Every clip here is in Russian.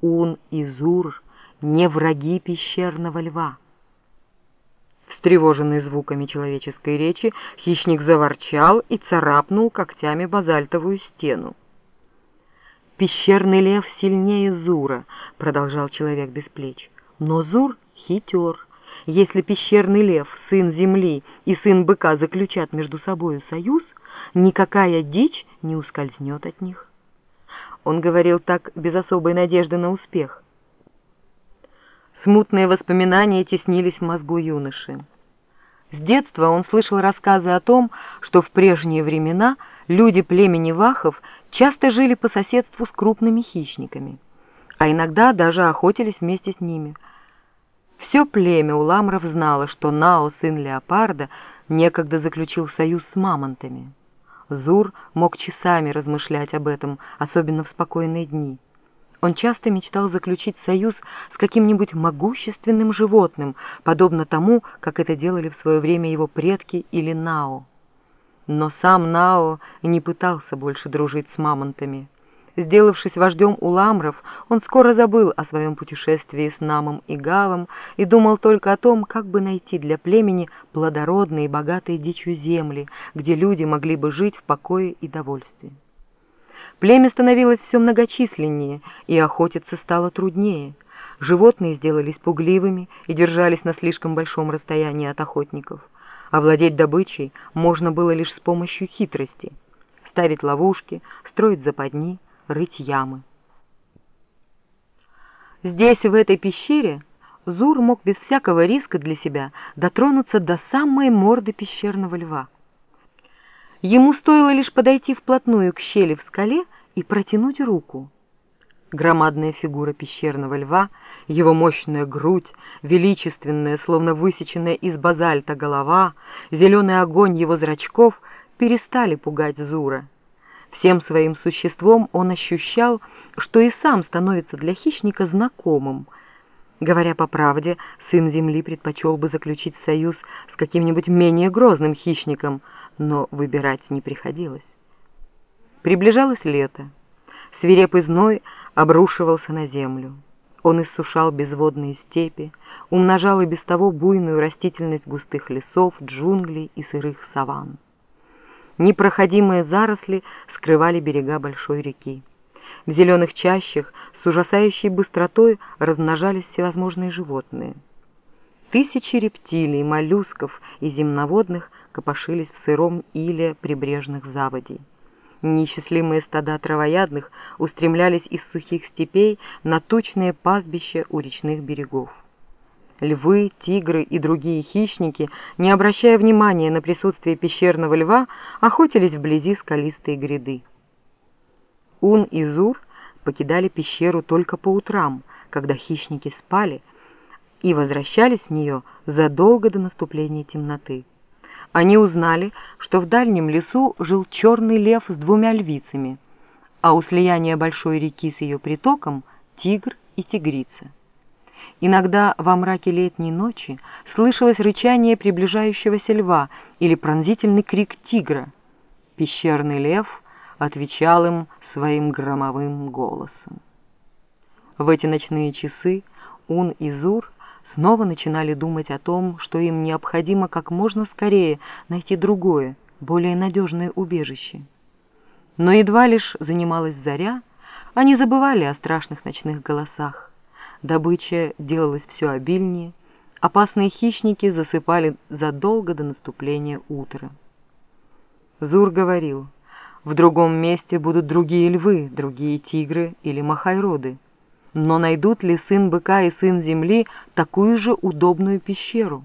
Ун и Зур не враги пещерного льва. Встревоженный звуками человеческой речи, хищник заворчал и царапнул когтями базальтовую стену. «Пещерный лев сильнее Зура», — продолжал человек без плеч. «Но Зур хитер. Если пещерный лев, сын земли и сын быка заключат между собою союз, никакая дичь не ускользнет от них». Он говорил так без особой надежды на успех. Смутные воспоминания теснились в мозгу юноши. С детства он слышал рассказы о том, что в прежние времена люди племени Вахов часто жили по соседству с крупными хищниками, а иногда даже охотились вместе с ними. Все племя Уламров знало, что Нао, сын леопарда, некогда заключил союз с мамонтами. Зур мог часами размышлять об этом, особенно в спокойные дни. Он часто мечтал заключить союз с каким-нибудь могущественным животным, подобно тому, как это делали в свое время его предки или Нао. Но сам Нао не пытался больше дружить с мамонтами. Сделавшись вождем уламров, он скоро забыл о своем путешествии с Намом и Гавом и думал только о том, как бы найти для племени плодородные и богатые дичью земли, где люди могли бы жить в покое и довольстве. Племя становилось все многочисленнее, и охотиться стало труднее. Животные сделались пугливыми и держались на слишком большом расстоянии от охотников. Овладеть добычей можно было лишь с помощью хитрости. Ставить ловушки, строить западни — рыть ямы. Здесь, в этой пещере, Зур мог без всякого риска для себя дотронуться до самой морды пещерного льва. Ему стоило лишь подойти вплотную к щели в скале и протянуть руку. Громадная фигура пещерного льва, его мощная грудь, величественная, словно высеченная из базальта голова, зеленый огонь его зрачков перестали пугать Зура. Всем своим существом он ощущал, что и сам становится для хищника знакомым. Говоря по правде, сын Земли предпочел бы заключить союз с каким-нибудь менее грозным хищником, но выбирать не приходилось. Приближалось лето. Свирепый зной обрушивался на землю. Он иссушал безводные степи, умножал и без того буйную растительность густых лесов, джунглей и сырых саванн. Непроходимые заросли скрывали берега большой реки. В зеленых чащах с ужасающей быстротой размножались всевозможные животные. Тысячи рептилий, моллюсков и земноводных копошились в сыром иле прибрежных заводей. Неисчислимые стада травоядных устремлялись из сухих степей на тучные пастбища у речных берегов. Львы, тигры и другие хищники, не обращая внимания на присутствие пещерного льва, охотились вблизи скалистой гряды. Ун и Зур покидали пещеру только по утрам, когда хищники спали, и возвращались в нее задолго до наступления темноты. Они узнали, что в дальнем лесу жил черный лев с двумя львицами, а у слияния большой реки с ее притоком — тигр и тигрица. Иногда во мраке летней ночи слышалось рычание приближающегося льва или пронзительный крик тигра. Пещерный лев отвечал им своим громовым голосом. В эти ночные часы Ун и Зур снова начинали думать о том, что им необходимо как можно скорее найти другое, более надежное убежище. Но едва лишь занималась заря, они забывали о страшных ночных голосах добыча делалась все обильнее, опасные хищники засыпали задолго до наступления утра. Зур говорил, в другом месте будут другие львы, другие тигры или махайроды. Но найдут ли сын быка и сын земли такую же удобную пещеру?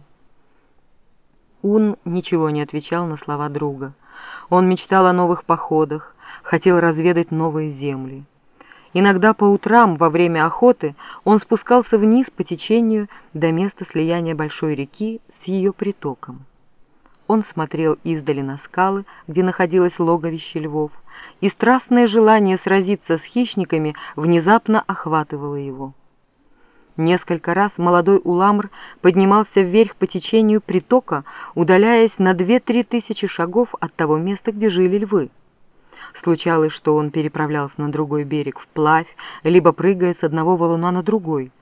Ун ничего не отвечал на слова друга. Он мечтал о новых походах, хотел разведать новые земли. Иногда по утрам во время охоты он спускался вниз по течению до места слияния большой реки с ее притоком. Он смотрел издали на скалы, где находилось логовище львов, и страстное желание сразиться с хищниками внезапно охватывало его. Несколько раз молодой уламр поднимался вверх по течению притока, удаляясь на две-три тысячи шагов от того места, где жили львы. Случалось, что он переправлялся на другой берег вплавь, либо прыгая с одного валуна на другой —